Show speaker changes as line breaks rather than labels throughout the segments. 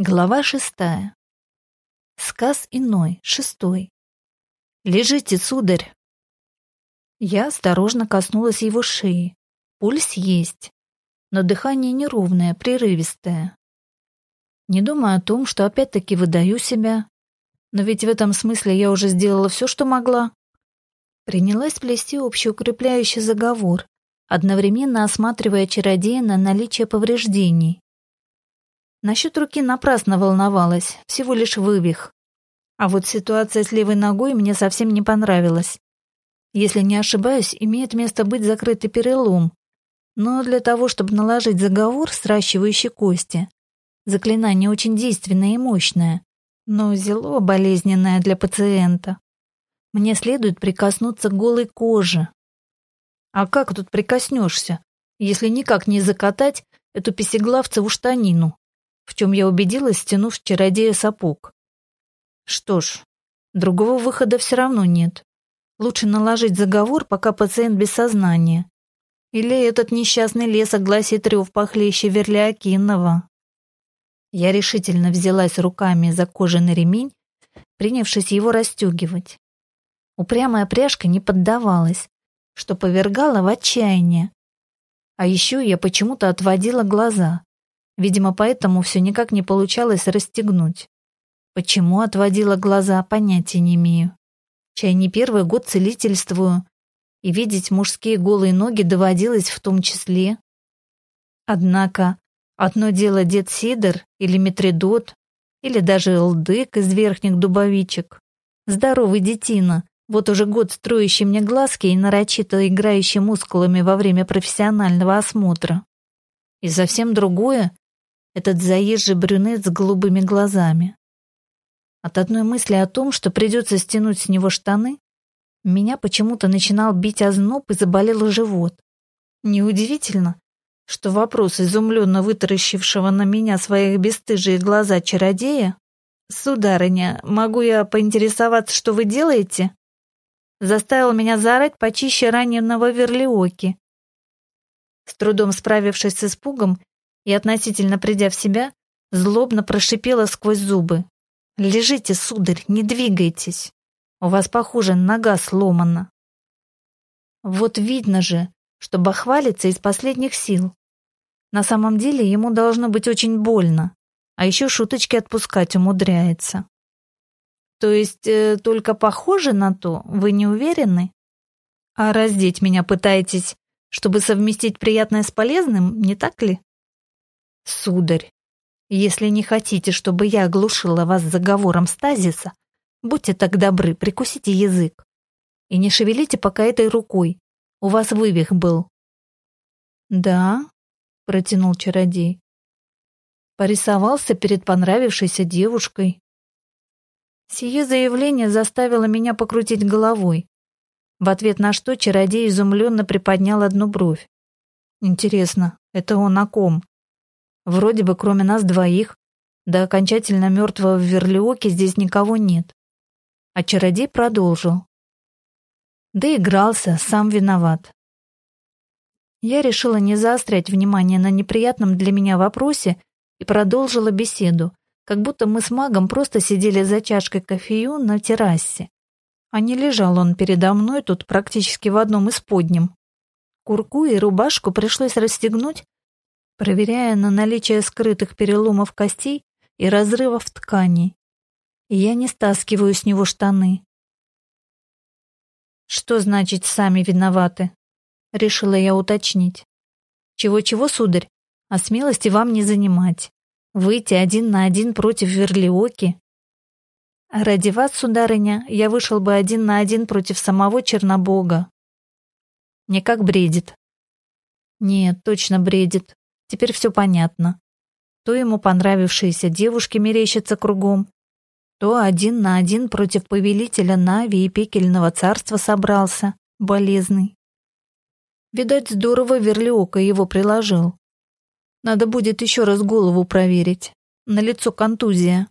Глава шестая. Сказ иной, шестой. «Лежите, сударь!» Я осторожно коснулась его шеи. Пульс есть, но дыхание неровное, прерывистое. Не думая о том, что опять-таки выдаю себя, но ведь в этом смысле я уже сделала все, что могла. Принялась плести общеукрепляющий заговор, одновременно осматривая чародея на наличие повреждений. Насчет руки напрасно волновалась, всего лишь вывих. А вот ситуация с левой ногой мне совсем не понравилась. Если не ошибаюсь, имеет место быть закрытый перелом. Но для того, чтобы наложить заговор, сращивающий кости, заклинание очень действенное и мощное, но зело болезненное для пациента. Мне следует прикоснуться к голой коже. А как тут прикоснешься, если никак не закатать эту песеглавцеву штанину? В чем я убедилась, стянув чародея сапог. Что ж, другого выхода все равно нет. Лучше наложить заговор, пока пациент без сознания. Или этот несчастный лес огласит рев похлеще Верлиакинова. Я решительно взялась руками за кожаный ремень, принявшись его расстегивать. Упрямая пряжка не поддавалась, что повергало в отчаяние. А еще я почему-то отводила глаза. Видимо, поэтому все никак не получалось расстегнуть. Почему отводила глаза, понятия не имею. Чай не первый год целительствую, и видеть мужские голые ноги доводилось в том числе. Однако одно дело дед Сидор или Митридот, или даже Элдык из верхних дубовичек. Здоровый детина, вот уже год строящий мне глазки и нарочито играющий мускулами во время профессионального осмотра. И совсем другое этот заезжий брюнет с голубыми глазами. От одной мысли о том, что придется стянуть с него штаны, меня почему-то начинал бить озноб и заболел живот. Неудивительно, что вопрос изумленно вытаращившего на меня своих бесстыжие глаза чародея «Сударыня, могу я поинтересоваться, что вы делаете?» заставил меня заорать почище раненого верлиоки. С трудом справившись с испугом, и, относительно придя в себя, злобно прошипела сквозь зубы. «Лежите, сударь, не двигайтесь. У вас, похоже, нога сломана». Вот видно же, что бахвалится из последних сил. На самом деле ему должно быть очень больно, а еще шуточки отпускать умудряется. То есть э, только похоже на то, вы не уверены? А раздеть меня пытаетесь, чтобы совместить приятное с полезным, не так ли? Сударь, если не хотите, чтобы я оглушила вас заговором стазиса, будьте так добры, прикусите язык. И не шевелите пока этой рукой. У вас вывих был. Да, протянул чародей. Порисовался перед понравившейся девушкой. Сие заявление заставило меня покрутить головой, в ответ на что чародей изумленно приподнял одну бровь. Интересно, это он о ком? Вроде бы кроме нас двоих, до окончательно мертвого в Верлиоке здесь никого нет. А чародей продолжил. Да игрался, сам виноват. Я решила не заострять внимание на неприятном для меня вопросе и продолжила беседу, как будто мы с магом просто сидели за чашкой кофею на террасе. А не лежал он передо мной тут практически в одном из подним. Курку и рубашку пришлось расстегнуть, проверяя на наличие скрытых переломов костей и разрывов тканей. И я не стаскиваю с него штаны. Что значит «сами виноваты»? Решила я уточнить. Чего-чего, сударь, а смелости вам не занимать. Выйти один на один против Верлиоки. Ради вас, сударыня, я вышел бы один на один против самого Чернобога. Не как бредит. Нет, точно бредит. Теперь все понятно. То ему понравившиеся девушки мерещатся кругом, то один на один против повелителя Нави и пекельного царства собрался, болезный. Видать, здорово Верлиока его приложил. Надо будет еще раз голову проверить. На лицо контузия.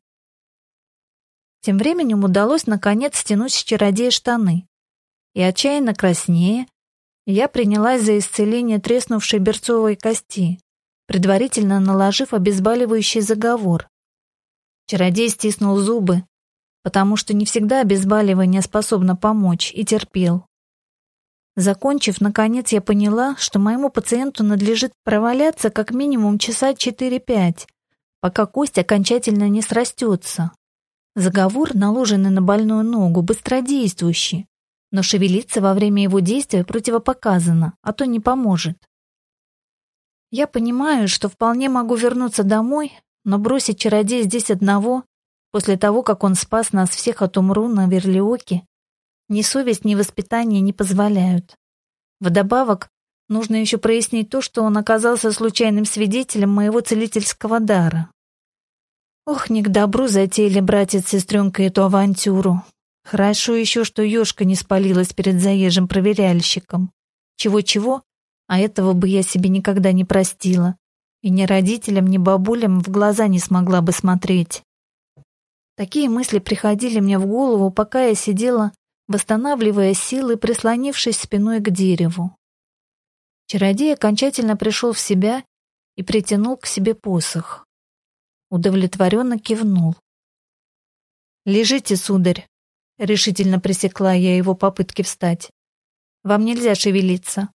Тем временем удалось наконец стянуть с чародея штаны. И отчаянно краснее, я принялась за исцеление треснувшей берцовой кости предварительно наложив обезболивающий заговор. Чародей стиснул зубы, потому что не всегда обезболивание способно помочь, и терпел. Закончив, наконец, я поняла, что моему пациенту надлежит проваляться как минимум часа 4-5, пока кость окончательно не срастется. Заговор, наложенный на больную ногу, быстродействующий, но шевелиться во время его действия противопоказано, а то не поможет. Я понимаю, что вполне могу вернуться домой, но бросить чародея здесь одного, после того, как он спас нас всех от умру на Верлиоке, ни совесть, ни воспитание не позволяют. Вдобавок, нужно еще прояснить то, что он оказался случайным свидетелем моего целительского дара. Ох, не к добру затеяли братец с сестренкой эту авантюру. Хорошо еще, что ёшка не спалилась перед заезжим проверяльщиком. Чего-чего, а этого бы я себе никогда не простила. И ни родителям, ни бабулям в глаза не смогла бы смотреть. Такие мысли приходили мне в голову, пока я сидела, восстанавливая силы, прислонившись спиной к дереву. Чародей окончательно пришел в себя и притянул к себе посох удовлетворенно кивнул. «Лежите, сударь», — решительно пресекла я его попытки встать. «Вам нельзя шевелиться.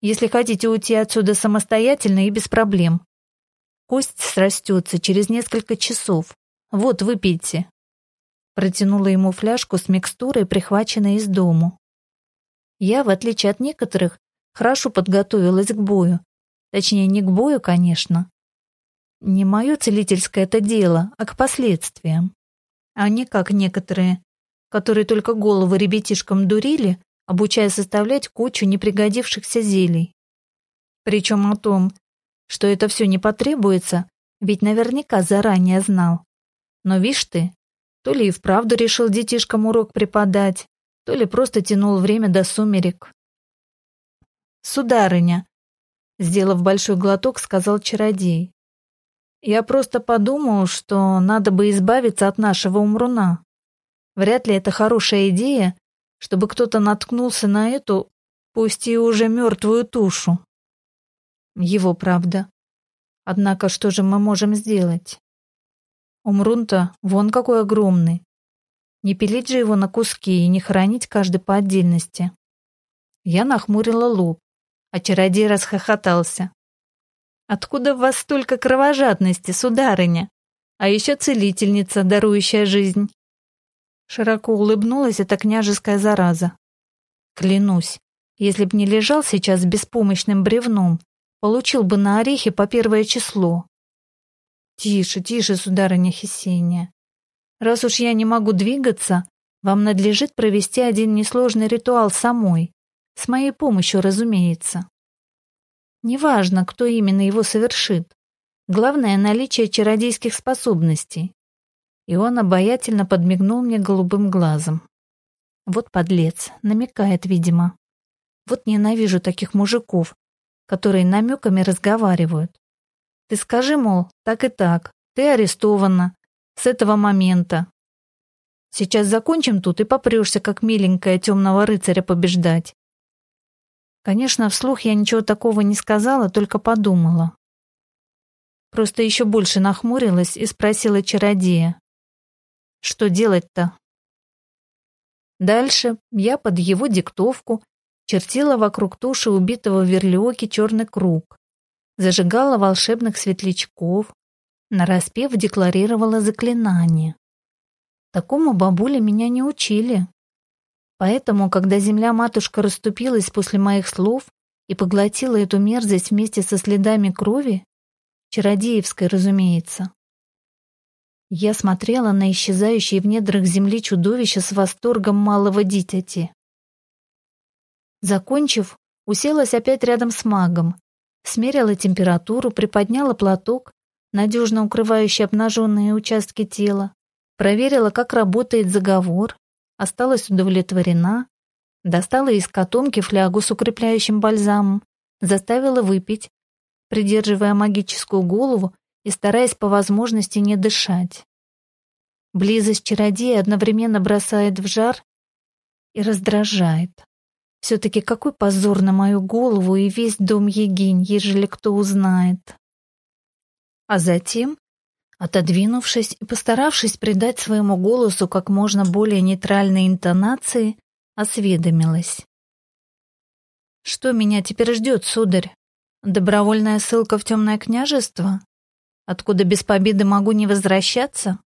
Если хотите уйти отсюда самостоятельно и без проблем. Кость срастется через несколько часов. Вот, выпейте». Протянула ему фляжку с микстурой, прихваченной из дому. Я, в отличие от некоторых, хорошо подготовилась к бою. Точнее, не к бою, конечно, не мое целительское это дело, а к последствиям. А не как некоторые, которые только головы ребятишкам дурили, обучая составлять кучу непригодившихся зелий. Причем о том, что это все не потребуется, ведь наверняка заранее знал. Но вишь ты, то ли и вправду решил детишкам урок преподать, то ли просто тянул время до сумерек. «Сударыня», — сделав большой глоток, сказал чародей, я просто подумал, что надо бы избавиться от нашего умруна. Вряд ли это хорошая идея, чтобы кто-то наткнулся на эту, пусть и уже мертвую тушу. Его правда. Однако что же мы можем сделать? Умрун-то вон какой огромный. Не пилить же его на куски и не хранить каждый по отдельности. Я нахмурила лоб, а чародей расхохотался. Откуда в вас столько кровожадности, сударыня? А еще целительница, дарующая жизнь. Широко улыбнулась эта княжеская зараза. Клянусь, если б не лежал сейчас беспомощным бревном, получил бы на орехи по первое число. Тише, тише, сударыня Хесения. Раз уж я не могу двигаться, вам надлежит провести один несложный ритуал самой. С моей помощью, разумеется. Неважно, кто именно его совершит. Главное — наличие чародейских способностей. И он обаятельно подмигнул мне голубым глазом. Вот подлец, намекает, видимо. Вот ненавижу таких мужиков, которые намеками разговаривают. Ты скажи, мол, так и так, ты арестована с этого момента. Сейчас закончим тут и попрешься, как миленькая темного рыцаря побеждать. Конечно, вслух я ничего такого не сказала, только подумала. Просто еще больше нахмурилась и спросила чародея. Что делать-то? Дальше я под его диктовку чертила вокруг туши убитого в верлиоке черный круг, зажигала волшебных светлячков, нараспев декларировала заклинание. Такому бабуля меня не учили. Поэтому, когда земля-матушка расступилась после моих слов и поглотила эту мерзость вместе со следами крови, чародеевской, разумеется, я смотрела на исчезающие в недрах земли чудовища с восторгом малого дитяти. Закончив, уселась опять рядом с магом, смерила температуру, приподняла платок, надежно укрывающий обнаженные участки тела, проверила, как работает заговор, осталась удовлетворена, достала из котомки флягу с укрепляющим бальзамом, заставила выпить, придерживая магическую голову и стараясь по возможности не дышать. Близость чародея одновременно бросает в жар и раздражает. Все-таки какой позор на мою голову и весь дом Егинь, ежели кто узнает. А затем Отодвинувшись и постаравшись придать своему голосу как можно более нейтральной интонации, осведомилась. «Что меня теперь ждет, сударь? Добровольная ссылка в темное княжество? Откуда без победы могу не возвращаться?»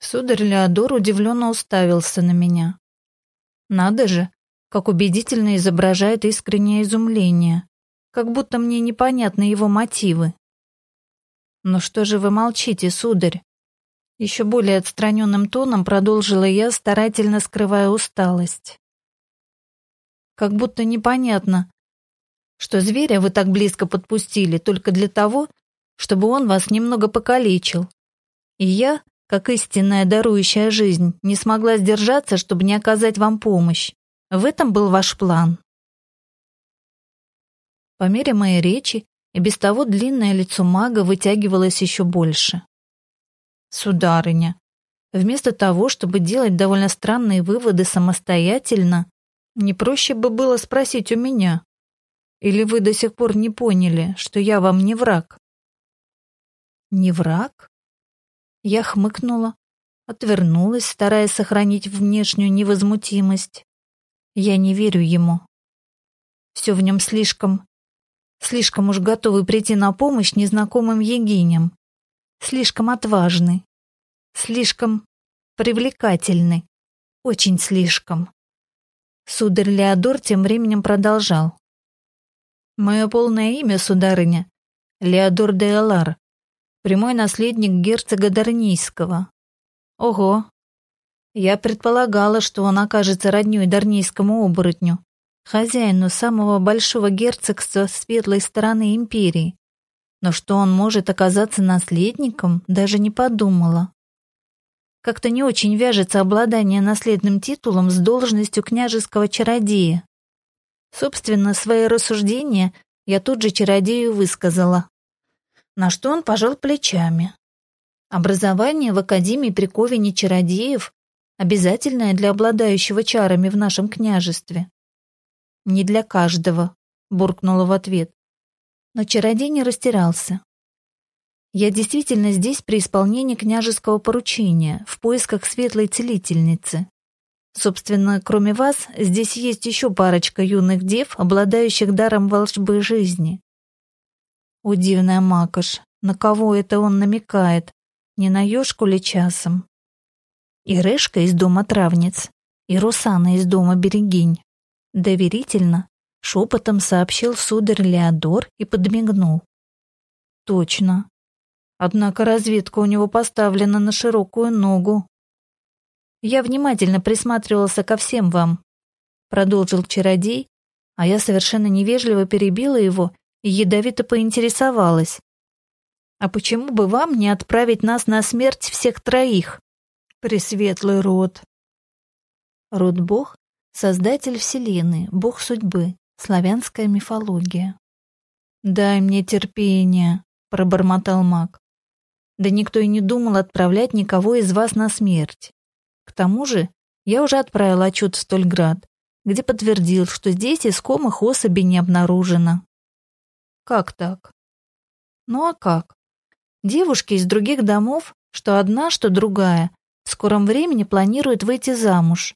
Сударь Леодор удивленно уставился на меня. «Надо же, как убедительно изображает искреннее изумление, как будто мне непонятны его мотивы. «Но что же вы молчите, сударь?» Еще более отстраненным тоном продолжила я, старательно скрывая усталость. «Как будто непонятно, что зверя вы так близко подпустили только для того, чтобы он вас немного покалечил. И я, как истинная дарующая жизнь, не смогла сдержаться, чтобы не оказать вам помощь. В этом был ваш план». По мере моей речи и без того длинное лицо мага вытягивалось еще больше. «Сударыня, вместо того, чтобы делать довольно странные выводы самостоятельно, не проще бы было спросить у меня. Или вы до сих пор не поняли, что я вам не враг?» «Не враг?» Я хмыкнула, отвернулась, стараясь сохранить внешнюю невозмутимость. Я не верю ему. Все в нем слишком слишком уж готовый прийти на помощь незнакомым егиням, слишком отважный, слишком привлекательный, очень слишком. Сударь Леодор тем временем продолжал. «Мое полное имя, сударыня, Леодор де Элар, прямой наследник герцога Дарнийского. Ого! Я предполагала, что он окажется роднёй дарнийскому оборотню, хозяину самого большого герцогства светлой стороны империи. Но что он может оказаться наследником, даже не подумала. Как-то не очень вяжется обладание наследным титулом с должностью княжеского чародея. Собственно, свои рассуждения я тут же чародею высказала. На что он пожал плечами. Образование в Академии при Ковине чародеев обязательное для обладающего чарами в нашем княжестве. «Не для каждого», — буркнула в ответ. Но чародей не растерялся. «Я действительно здесь при исполнении княжеского поручения, в поисках светлой целительницы. Собственно, кроме вас, здесь есть еще парочка юных дев, обладающих даром волшбы жизни». О, дивная макаш, на кого это он намекает? Не на ёшку ли часом? И Решка из дома травниц, и Русана из дома берегинь. Доверительно, шепотом сообщил сударь Леодор и подмигнул. Точно. Однако разведка у него поставлена на широкую ногу. Я внимательно присматривался ко всем вам, продолжил чародей, а я совершенно невежливо перебила его ядовито поинтересовалась. А почему бы вам не отправить нас на смерть всех троих? Пресветлый род. Род бог Создатель Вселенной, Бог судьбы, славянская мифология. «Дай мне терпение», — пробормотал маг. «Да никто и не думал отправлять никого из вас на смерть. К тому же я уже отправил отчет в Стольград, где подтвердил, что здесь искомых особей не обнаружено». «Как так?» «Ну а как? Девушки из других домов, что одна, что другая, в скором времени планируют выйти замуж,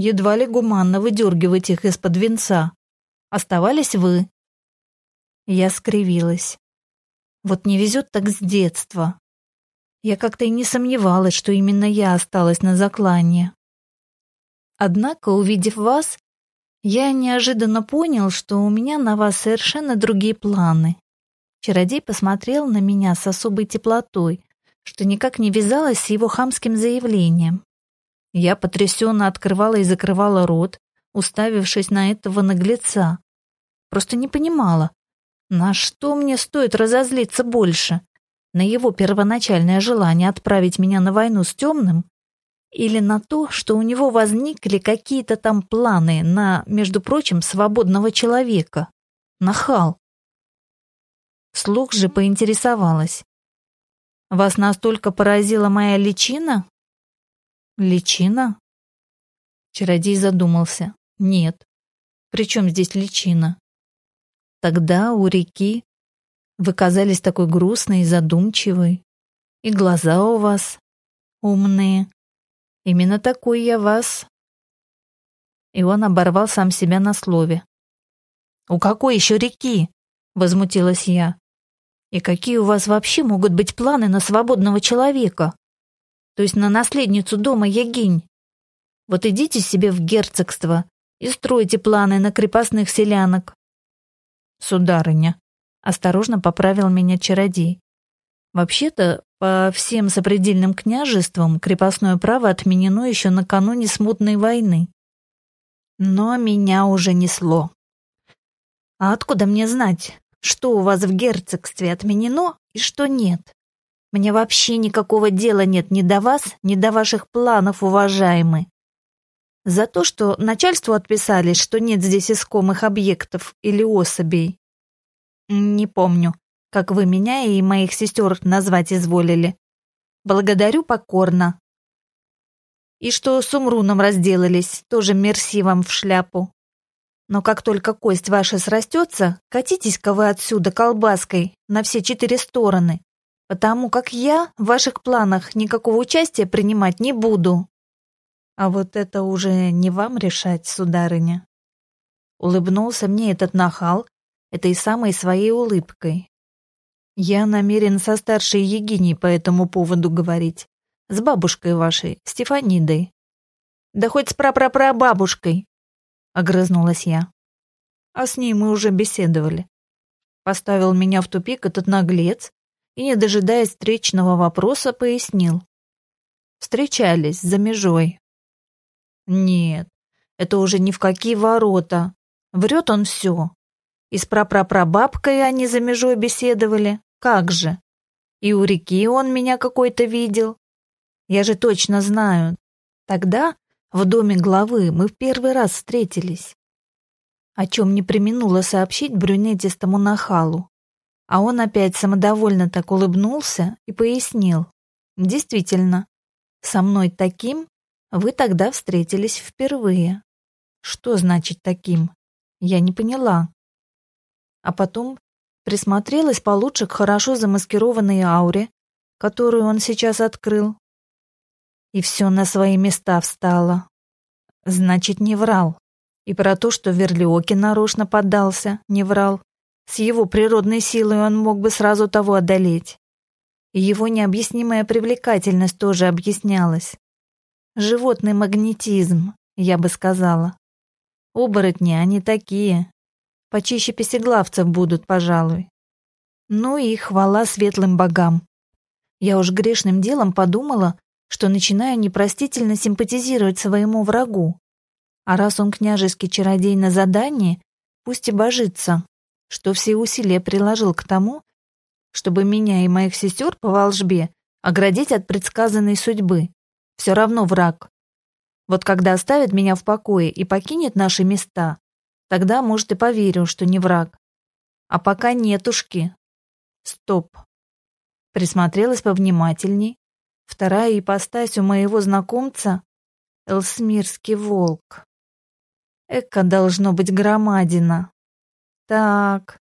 Едва ли гуманно выдергивать их из-под венца. Оставались вы. Я скривилась. Вот не везет так с детства. Я как-то и не сомневалась, что именно я осталась на заклане. Однако, увидев вас, я неожиданно понял, что у меня на вас совершенно другие планы. Чародей посмотрел на меня с особой теплотой, что никак не вязалось с его хамским заявлением. Я потрясенно открывала и закрывала рот, уставившись на этого наглеца. Просто не понимала, на что мне стоит разозлиться больше? На его первоначальное желание отправить меня на войну с темным? Или на то, что у него возникли какие-то там планы на, между прочим, свободного человека? Нахал. Слух же поинтересовалась. «Вас настолько поразила моя личина, Личина? Чародей задумался. Нет. При чем здесь личина? Тогда у реки вы казались такой грустной и задумчивой. И глаза у вас умные. Именно такой я вас. И он оборвал сам себя на слове. «У какой еще реки?» — возмутилась я. «И какие у вас вообще могут быть планы на свободного человека? То есть на наследницу дома Ягинь? Вот идите себе в герцогство и стройте планы на крепостных селянок». «Сударыня», — осторожно поправил меня чародей. «Вообще-то, по всем сопредельным княжествам крепостное право отменено еще накануне смутной войны. Но меня уже несло. А откуда мне знать, что у вас в герцогстве отменено и что нет? Мне вообще никакого дела нет ни до вас, ни до ваших планов, уважаемый. За то, что начальству отписали, что нет здесь искомых объектов или особей. Не помню, как вы меня и моих сестер назвать изволили. Благодарю покорно. И что с Умруном разделались, тоже мерси в шляпу. Но как только кость ваша срастется, катитесь-ка вы отсюда колбаской на все четыре стороны, потому как я в ваших планах никакого участия принимать не буду. А вот это уже не вам решать, сударыня. Улыбнулся мне этот нахал этой самой своей улыбкой. Я намерен со старшей Егиней по этому поводу говорить. С бабушкой вашей, Стефанидой. Да хоть с прапрапрабабушкой, огрызнулась я. А с ней мы уже беседовали. Поставил меня в тупик этот наглец и, не дожидаясь встречного вопроса, пояснил. Встречались за межой. Нет, это уже ни в какие ворота. Врет он все. И с прапрапрабабкой они за межой беседовали. Как же? И у реки он меня какой-то видел. Я же точно знаю. Тогда в доме главы мы в первый раз встретились. О чем не применула сообщить брюнетистому нахалу. А он опять самодовольно так улыбнулся и пояснил. Действительно, со мной таким вы тогда встретились впервые. Что значит таким? Я не поняла. А потом присмотрелась получше к хорошо замаскированной ауре, которую он сейчас открыл, и все на свои места встало. Значит, не врал. И про то, что Верлиоки нарочно поддался, не врал. С его природной силой он мог бы сразу того одолеть. И его необъяснимая привлекательность тоже объяснялась. Животный магнетизм, я бы сказала. Оборотни они такие. Почище песеглавцев будут, пожалуй. Ну и хвала светлым богам. Я уж грешным делом подумала, что начинаю непростительно симпатизировать своему врагу. А раз он княжеский чародей на задании, пусть и божится, что все усилия приложил к тому, чтобы меня и моих сестер по волжбе оградить от предсказанной судьбы. Все равно враг. Вот когда оставит меня в покое и покинет наши места, тогда, может, и поверю, что не враг. А пока нетушки. Стоп. Присмотрелась повнимательней, Вторая ипостась у моего знакомца — Элсмирский волк. Эка должно быть громадина. Так,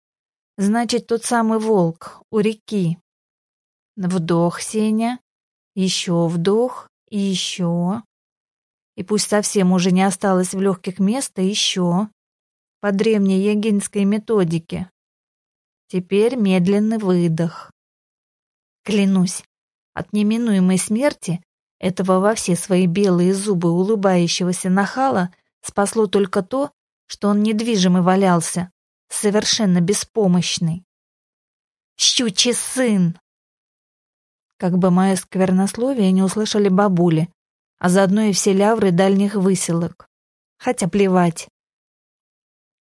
значит, тот самый волк у реки. Вдох, Сеня, еще вдох и еще. И пусть совсем уже не осталось в легких места, еще. По древней ягинской методике. Теперь медленный выдох. Клянусь, от неминуемой смерти этого во все свои белые зубы улыбающегося нахала спасло только то, что он недвижимый валялся, совершенно беспомощный. «Щучий сын!» Как бы мое сквернословие не услышали бабули, а заодно и все лявры дальних выселок. Хотя плевать.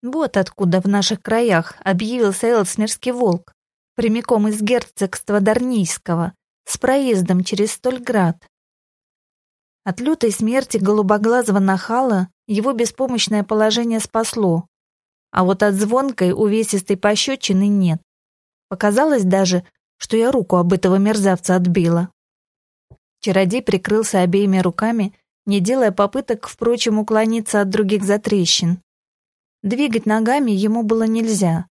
Вот откуда в наших краях объявился Элсмерский волк, прямиком из герцогства Дарнийского, с проездом через Стольград. От лютой смерти голубоглазого нахала его беспомощное положение спасло, а вот от звонкой увесистой пощечины нет. Показалось даже, что я руку об этого мерзавца отбила. Чародей прикрылся обеими руками, не делая попыток, впрочем, уклониться от других затрещин. Двигать ногами ему было нельзя,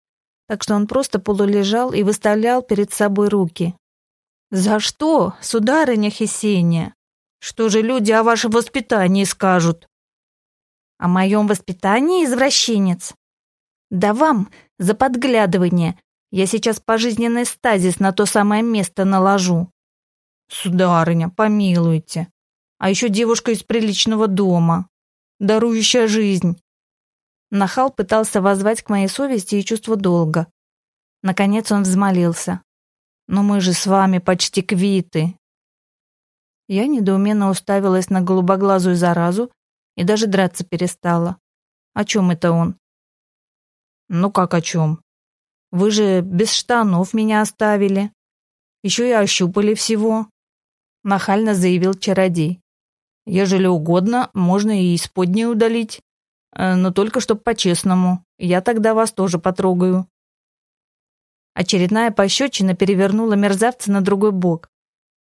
так что он просто полулежал и выставлял перед собой руки. «За что, сударыня Хесения? Что же люди о вашем воспитании скажут?» «О моем воспитании, извращенец? Да вам за подглядывание я сейчас пожизненный стазис на то самое место наложу». «Сударыня, помилуйте. А еще девушка из приличного дома, дарующая жизнь». Нахал пытался воззвать к моей совести и чувству долга. Наконец он взмолился. «Но мы же с вами почти квиты». Я недоуменно уставилась на голубоглазую заразу и даже драться перестала. О чем это он? Ну как о чем? Вы же без штанов меня оставили. Еще и ощупали всего. Нахально заявил чародей. Ежели угодно, можно и исподнее удалить. Э, но только чтоб по-честному. Я тогда вас тоже потрогаю. Очередная пощечина перевернула мерзавца на другой бок,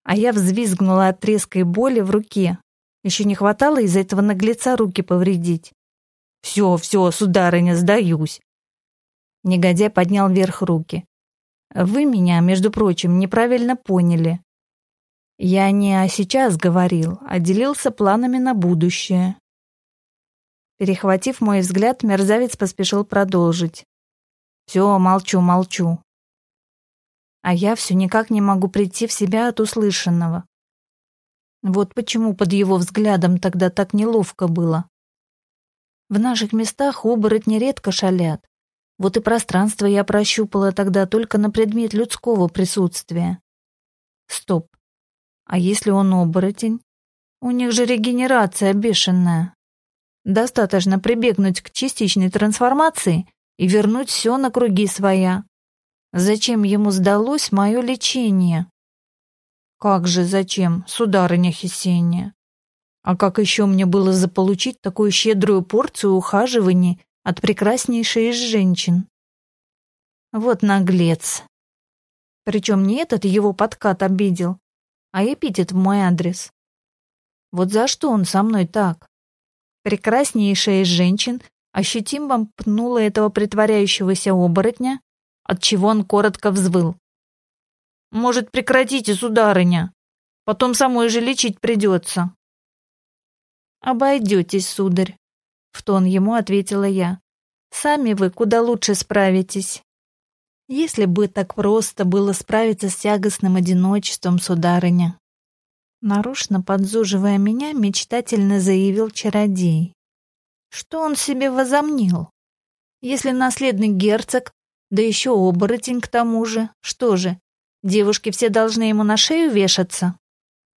а я взвизгнула от резкой боли в руке. Еще не хватало из-за этого наглеца руки повредить. «Все, все, сударыня, сдаюсь!» Негодяй поднял вверх руки. «Вы меня, между прочим, неправильно поняли. Я не о сейчас говорил, а делился планами на будущее». Перехватив мой взгляд, мерзавец поспешил продолжить. «Все, молчу, молчу. А я все никак не могу прийти в себя от услышанного. Вот почему под его взглядом тогда так неловко было. В наших местах оборотни редко шалят. Вот и пространство я прощупала тогда только на предмет людского присутствия. Стоп. А если он оборотень? У них же регенерация бешеная. Достаточно прибегнуть к частичной трансформации и вернуть все на круги своя. Зачем ему сдалось мое лечение? Как же зачем, сударыня Хесения? А как еще мне было заполучить такую щедрую порцию ухаживаний от прекраснейшей из женщин? Вот наглец. Причем не этот его подкат обидел, а эпитет в мой адрес. Вот за что он со мной так? Прекраснейшая из женщин ощутимо пнула этого притворяющегося оборотня, отчего он коротко взвыл. «Может, прекратите, сударыня? Потом самой же лечить придется». «Обойдетесь, сударь», — в тон ему ответила я. «Сами вы куда лучше справитесь». Если бы так просто было справиться с тягостным одиночеством, сударыня. Нарочно подзуживая меня, мечтательно заявил чародей. Что он себе возомнил? Если наследный герцог да еще оборотень к тому же. Что же, девушки все должны ему на шею вешаться?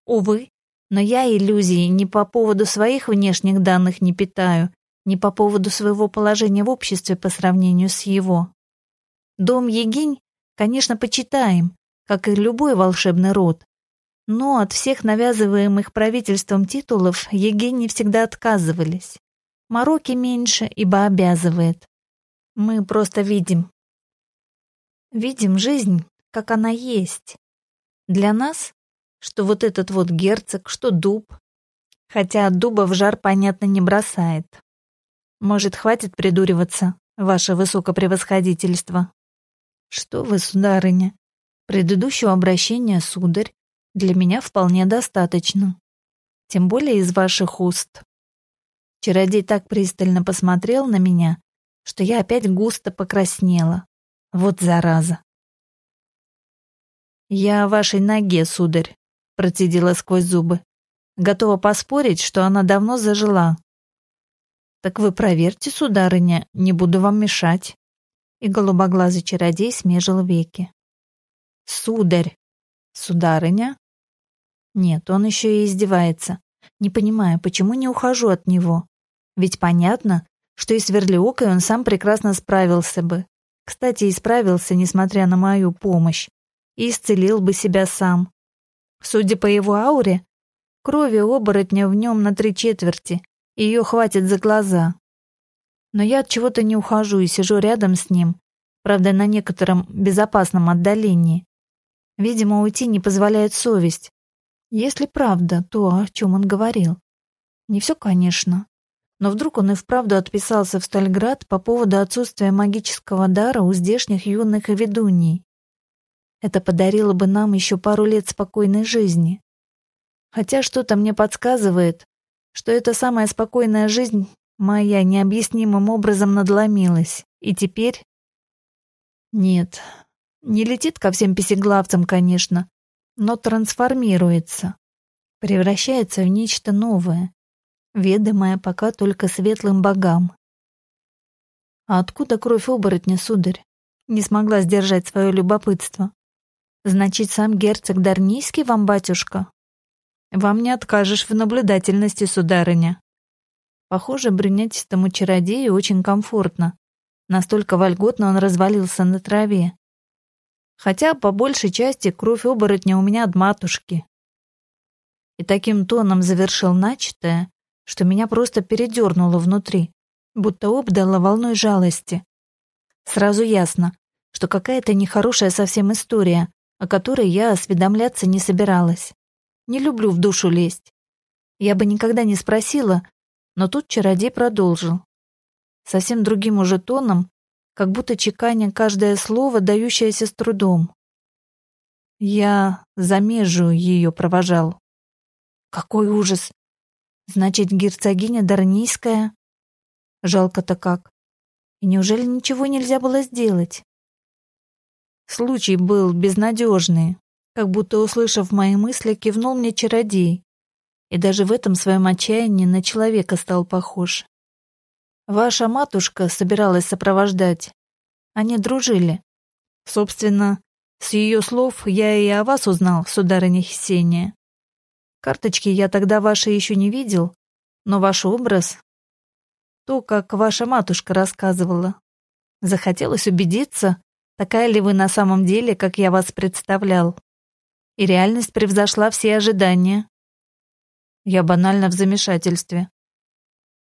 Увы, но я иллюзии не по поводу своих внешних данных не питаю, не по поводу своего положения в обществе по сравнению с его. Дом Егинь, конечно, почитаем, как и любой волшебный род. Но от всех навязываемых правительством титулов Егинь не всегда отказывались. Мороки меньше, ибо обязывает. Мы просто видим, видим жизнь, как она есть. Для нас, что вот этот вот герцог, что дуб, хотя от дуба в жар, понятно, не бросает. Может, хватит придуриваться, ваше высокопревосходительство? Что вы, сударыня, предыдущего обращения, сударь, для меня вполне достаточно. Тем более из ваших уст. Чародей так пристально посмотрел на меня, что я опять густо покраснела. Вот зараза. «Я о вашей ноге, сударь», — процедила сквозь зубы. «Готова поспорить, что она давно зажила». «Так вы проверьте, сударыня, не буду вам мешать». И голубоглазый чародей смежил веки. «Сударь!» «Сударыня?» Нет, он еще и издевается. Не понимаю, почему не ухожу от него. Ведь понятно, что и с Верлиокой он сам прекрасно справился бы. Кстати, исправился, несмотря на мою помощь, и исцелил бы себя сам. Судя по его ауре, крови оборотня в нем на три четверти, ее хватит за глаза. Но я от чего-то не ухожу и сижу рядом с ним, правда, на некотором безопасном отдалении. Видимо, уйти не позволяет совесть. Если правда то, о чем он говорил. Не все, конечно. Но вдруг он и вправду отписался в Стальград по поводу отсутствия магического дара у здешних юных ведуней. это подарило бы нам еще пару лет спокойной жизни. Хотя что-то мне подсказывает, что эта самая спокойная жизнь моя необъяснимым образом надломилась, и теперь... Нет, не летит ко всем песеглавцам, конечно, но трансформируется, превращается в нечто новое, ведомое пока только светлым богам. А откуда кровь оборотня, сударь? Не смогла сдержать свое любопытство. Значит, сам герцог Дарнийский вам, батюшка? Вам не откажешь в наблюдательности, сударыня. Похоже, брюнетистому чародею очень комфортно. Настолько вольготно он развалился на траве. Хотя, по большей части, кровь оборотня у меня от матушки. И таким тоном завершил начатое, что меня просто передернуло внутри, будто обдало волной жалости. Сразу ясно, что какая-то нехорошая совсем история, о которой я осведомляться не собиралась. Не люблю в душу лезть. Я бы никогда не спросила, но тут чародей продолжил. Совсем другим уже тоном, как будто чеканя каждое слово, дающееся с трудом. Я за межу ее провожал. Какой ужас! Значит, герцогиня Дарнийская? Жалко-то как. И неужели ничего нельзя было сделать? Случай был безнадежный, как будто, услышав мои мысли, кивнул мне чародей. И даже в этом своем отчаянии на человека стал похож. Ваша матушка собиралась сопровождать. Они дружили. Собственно, с ее слов я и о вас узнал, сударыня Хесения. Карточки я тогда ваши еще не видел, но ваш образ... То, как ваша матушка рассказывала. Захотелось убедиться, такая ли вы на самом деле, как я вас представлял. И реальность превзошла все ожидания. Я банально в замешательстве.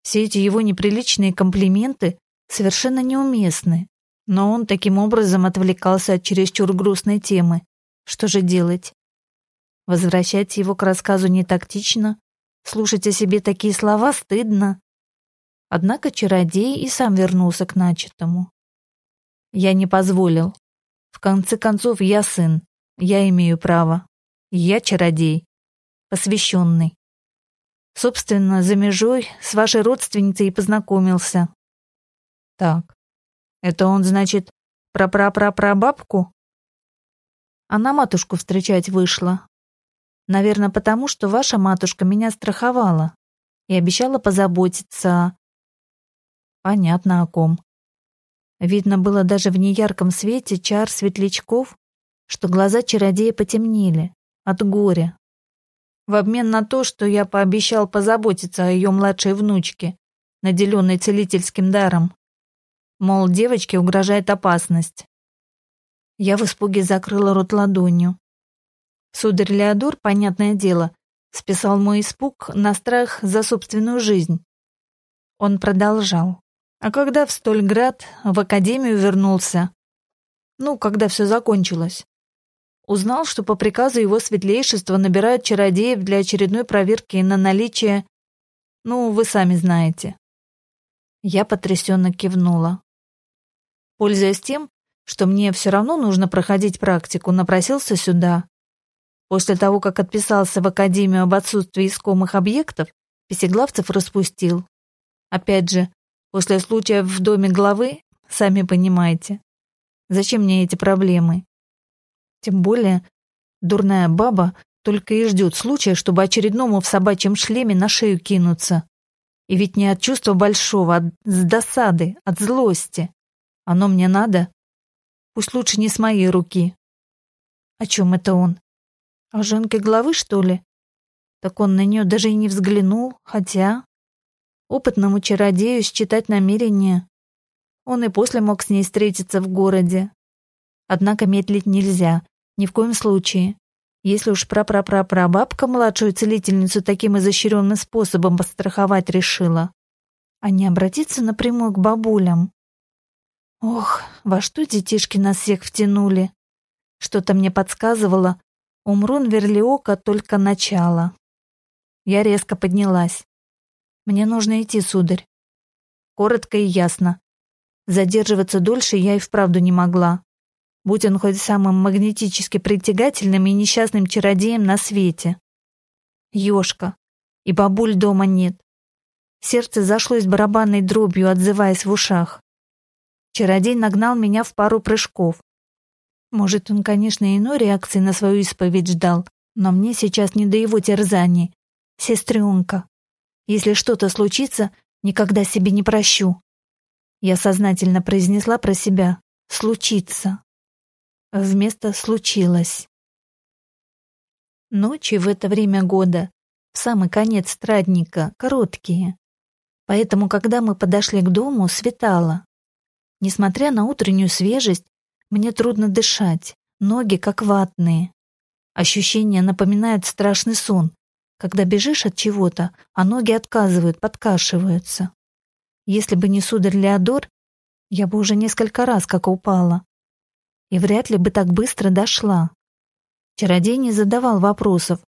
Все эти его неприличные комплименты совершенно неуместны. Но он таким образом отвлекался от чересчур грустной темы. Что же делать? Возвращать его к рассказу не тактично, слушать о себе такие слова стыдно. Однако чародей и сам вернулся к начатому. Я не позволил. В конце концов, я сын, я имею право. Я чародей, посвященный. Собственно, за межой с вашей родственницей и познакомился. Так, это он, значит, про-пра-пра-прабабку? Она матушку встречать вышла. Наверное, потому что ваша матушка меня страховала и обещала позаботиться. Понятно о ком. Видно было даже в неярком свете чар светлячков, что глаза чародея потемнели от горя, в обмен на то, что я пообещал позаботиться о ее младшей внучке, наделенной целительским даром. Мол, девочке угрожает опасность. Я в испуге закрыла рот ладонью. Сударь Леодор, понятное дело, списал мой испуг на страх за собственную жизнь. Он продолжал. А когда в Стольград в академию вернулся, ну, когда все закончилось, Узнал, что по приказу его светлейшества набирают чародеев для очередной проверки на наличие... Ну, вы сами знаете. Я потрясенно кивнула. Пользуясь тем, что мне все равно нужно проходить практику, напросился сюда. После того, как отписался в Академию об отсутствии искомых объектов, песеглавцев распустил. Опять же, после случая в доме главы, сами понимаете. Зачем мне эти проблемы? Тем более, дурная баба только и ждет случая, чтобы очередному в собачьем шлеме на шею кинуться. И ведь не от чувства большого, а с досады, от злости. Оно мне надо? Пусть лучше не с моей руки. О чем это он? О женке главы, что ли? Так он на нее даже и не взглянул, хотя... Опытному чародею считать намерение. Он и после мог с ней встретиться в городе. Однако медлить нельзя, ни в коем случае. Если уж прапрапрапрабабка младшую целительницу таким изощренным способом постраховать решила, а не обратиться напрямую к бабулям. Ох, во что детишки нас всех втянули. Что-то мне подсказывало, у Мрун Верлиока только начало. Я резко поднялась. Мне нужно идти, сударь. Коротко и ясно. Задерживаться дольше я и вправду не могла. Будь он хоть самым магнетически притягательным и несчастным чародеем на свете. Ёшка. И бабуль дома нет. Сердце зашлось барабанной дробью, отзываясь в ушах. Чародей нагнал меня в пару прыжков. Может, он, конечно, иной реакции на свою исповедь ждал, но мне сейчас не до его терзаний. Сестренка, если что-то случится, никогда себе не прощу. Я сознательно произнесла про себя «случится». Вместо «случилось». Ночи в это время года, в самый конец страдника, короткие. Поэтому, когда мы подошли к дому, светало. Несмотря на утреннюю свежесть, мне трудно дышать, ноги как ватные. Ощущения напоминают страшный сон, когда бежишь от чего-то, а ноги отказывают, подкашиваются. Если бы не сударь Леодор, я бы уже несколько раз как упала. И вряд ли бы так быстро дошла. Чародей не задавал вопросов.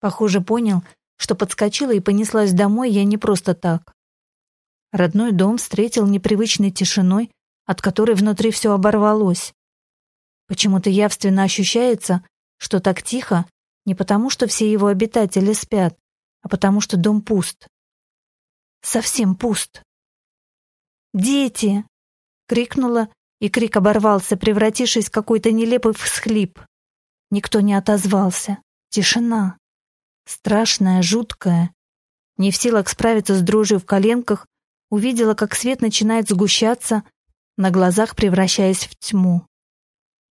Похоже, понял, что подскочила и понеслась домой я не просто так. Родной дом встретил непривычной тишиной, от которой внутри все оборвалось. Почему-то явственно ощущается, что так тихо не потому, что все его обитатели спят, а потому что дом пуст. Совсем пуст. «Дети!» — крикнула, и крик оборвался, превратившись в какой-то нелепый всхлип. Никто не отозвался. Тишина. Страшная, жуткая. Не в силах справиться с дрожью в коленках, увидела, как свет начинает сгущаться, на глазах превращаясь в тьму.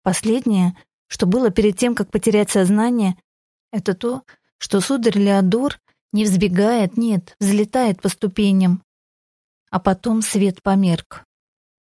Последнее, что было перед тем, как потерять сознание, это то, что сударь Леодор не взбегает, нет, взлетает по ступеням. А потом свет померк.